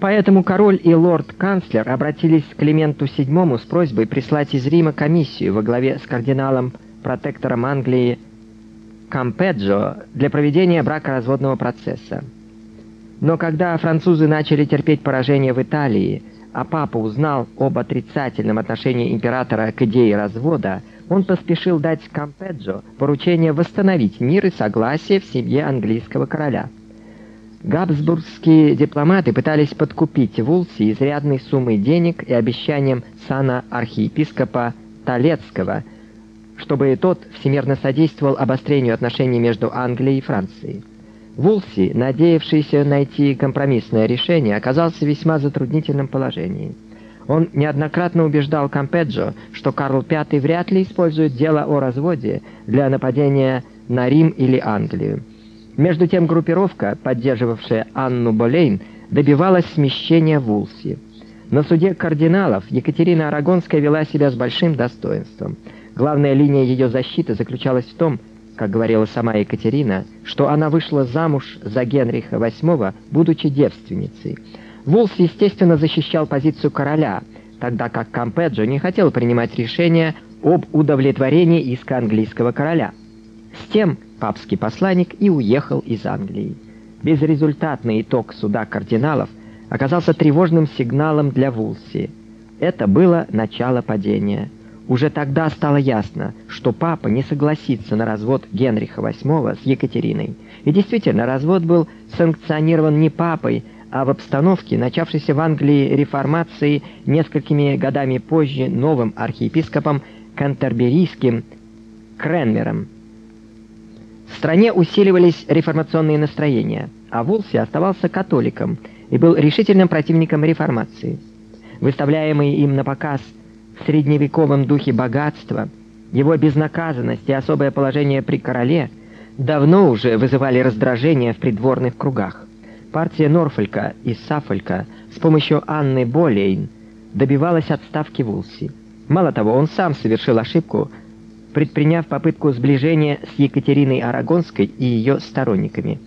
Поэтому король и лорд-канцлер обратились к Клименту VII с просьбой прислать из Рима комиссию во главе с кардиналом-протектором Англии Кампеджо для проведения бракоразводного процесса. Но когда французы начали терпеть поражение в Италии, а папа узнал об отрицательном отношении императора к идее развода, он поспешил дать Кампеджо поручение восстановить мир и согласие в семье английского короля. Габсбургские дипломаты пытались подкупить Вулси изрядной суммой денег и обещанием сана архиепископа Толецкого, чтобы тот всемерно содействовал обострению отношений между Англией и Францией. Вулси, надеявшийся найти компромиссное решение, оказался в весьма затруднительном положении. Он неоднократно убеждал Кампеджо, что Карл V вряд ли использует дело о разводе для нападения на Рим или Англию. Между тем группировка, поддерживавшая Анну Болейн, добивалась смещения Вулси. На суде кардиналов Екатерина Арагонская вела себя с большим достоинством. Главная линия ее защиты заключалась в том, как говорила сама Екатерина, что она вышла замуж за Генриха VIII, будучи девственницей. Вулс, естественно, защищал позицию короля, тогда как Кампеджо не хотел принимать решение об удовлетворении иска английского короля. С тем папский посланник и уехал из Англии. Безрезультатный итог суда кардиналов оказался тревожным сигналом для Вулси. Это было начало падения. Уже тогда стало ясно, что папа не согласится на развод Генриха VIII с Екатериной. И действительно, развод был санкционирован не папой, а в обстановке, начавшейся в Англии реформации несколькими годами позже новым архиепископом Кантерберийским Кренмером. В стране усиливались реформационные настроения, а Вулси оставался католиком и был решительным противником реформации. Выставляемые им на показ в средневековом духе богатства, его безнаказанность и особое положение при короле давно уже вызывали раздражение в придворных кругах. Партия Норфолька и Саффолька с помощью Анны Болейн добивалась отставки Вулси. Мало того, он сам совершил ошибку, предприняв попытку сближения с Екатериной Арагонской и ее сторонниками.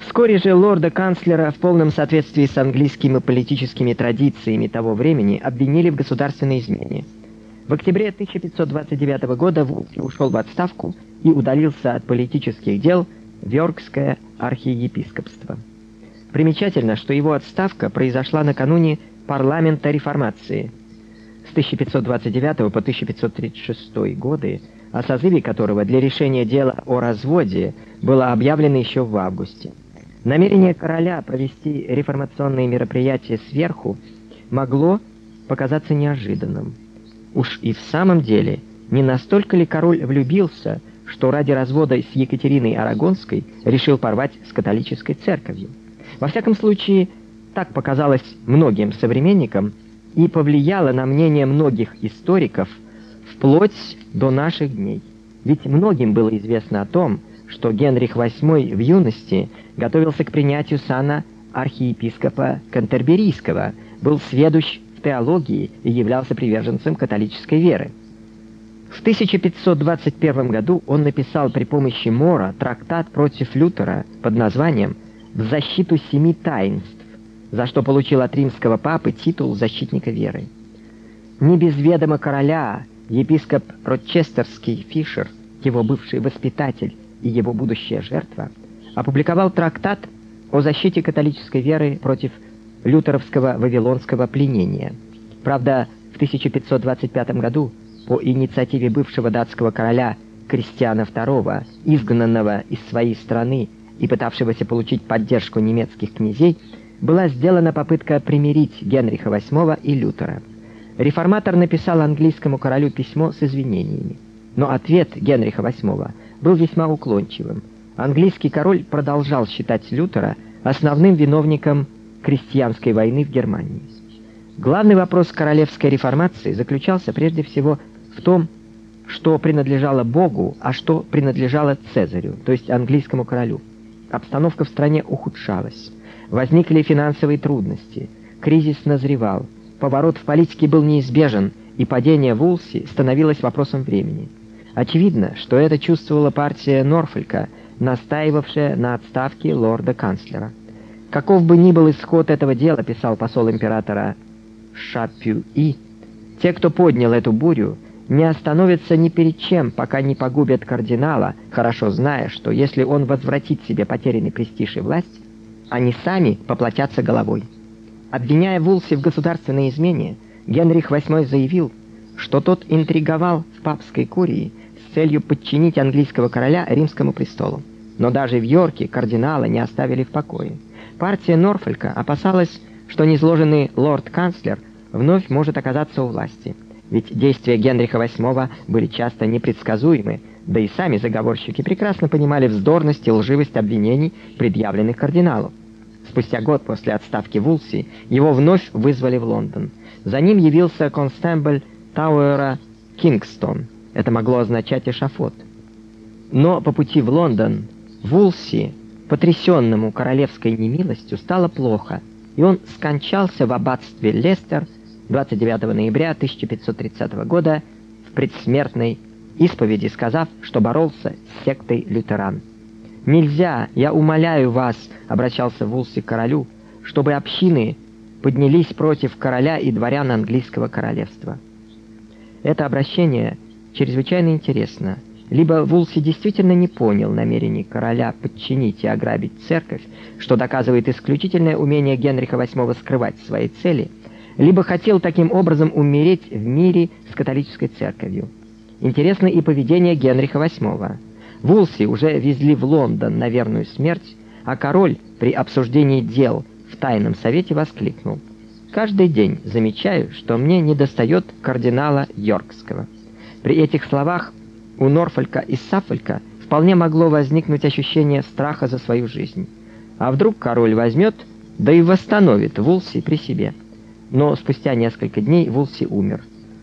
Вскоре же лорда-канцлера в полном соответствии с английскими политическими традициями того времени обвинили в государственной измене. В октябре 1529 года Вулси ушел в отставку и удалился от политических дел в Йоркское архиепископство. Примечательно, что его отставка произошла накануне парламента реформации с 1529 по 1536 годы, о созыве которого для решения дела о разводе было объявлено еще в августе. Намерение короля провести реформационные мероприятия сверху могло показаться неожиданным. Уж и в самом деле, не настолько ли король влюбился, что ради развода с Екатериной Арагонской решил порвать с католической церковью. Во всяком случае, так показалось многим современникам и повлияло на мнение многих историков вплоть до наших дней. Ведь многим было известно о том, что Генрих VIII в юности готовился к принятию сана архиепископа Кантерберийского, был сведущ в теологии и являлся приверженцем католической веры. В 1521 году он написал при помощи Мора трактат против Лютера под названием «В защиту семи таинств», за что получил от римского папы титул защитника веры. Не без ведома короля епископ Рочестерский Фишер, его бывший воспитатель и его будущая жертва, опубликовал трактат о защите католической веры против лютеровского вавилонского пленения. Правда, в 1525 году по инициативе бывшего датского короля Кристиана II, изгнанного из своей страны и пытавшегося получить поддержку немецких князей, была сделана попытка примирить Генриха VIII и Лютера. Реформатор написал английскому королю письмо с извинениями, но ответ Генриха VIII был весьма уклончивым. Английский король продолжал считать Лютера основным виновником крестьянской войны в Германии. Главный вопрос королевской реформации заключался прежде всего в том, что принадлежало Богу, а что принадлежало Цезарю, то есть английскому королю. Обстановка в стране ухудшалась. Возникли финансовые трудности. Кризис назревал. Поворот в политике был неизбежен, и падение Вулси становилось вопросом времени. Очевидно, что это чувствовала партия Норфолька, настаивавшая на отставке лорда-канцлера. Каков бы ни был исход этого дела, писал посол императора Шапюи, те, кто поднял эту бурю, не остановятся ни перед чем, пока не погубят кардинала, хорошо зная, что если он возвратит себе потерянный престиж и власть, они сами поплатятся головой. Обвиняя Вулси в государственной измене, Генрих VIII заявил, что тот интриговал в папской курии с целью подчинить английского короля римскому престолу. Но даже в Йорке кардинала не оставили в покое. Партия Норфолька опасалась, что незложенный лорд-канцлер вновь может оказаться у власти. Ведь действия Генриха VIII были часто непредсказуемы, да и сами заговорщики прекрасно понимали вздорность и лживость обвинений, предъявленных кардиналу. Спустя год после отставки Вулси его вновь вызвали в Лондон. За ним явился констебль Тауэра Кингстон. Это могло означать эшафот. Но по пути в Лондон Вулси, потрясенному королевской немилостью, стало плохо, и он скончался в аббатстве Лестер 29 ноября 1530 года в предсмертной исповеди, сказав, что боролся с сектой лютеран. «Нельзя, я умоляю вас», — обращался Вулси к королю, «чтобы общины поднялись против короля и дворян английского королевства». Это обращение чрезвычайно интересно. Либо Вулси действительно не понял намерений короля подчинить и ограбить церковь, что доказывает исключительное умение Генриха VIII скрывать свои цели, либо хотел таким образом умереть в мире с католической церковью. Интересно и поведение Генриха VIII. Вулси уже везли в Лондон на верную смерть, а король при обсуждении дел в тайном совете воскликнул: Каждый день замечаю, что мне недостает кардинала Йоркского. При этих словах у Норфолька и Саффолька вполне могло возникнуть ощущение страха за свою жизнь. А вдруг король возьмет, да и восстановит Вулси при себе. Но спустя несколько дней Вулси умер.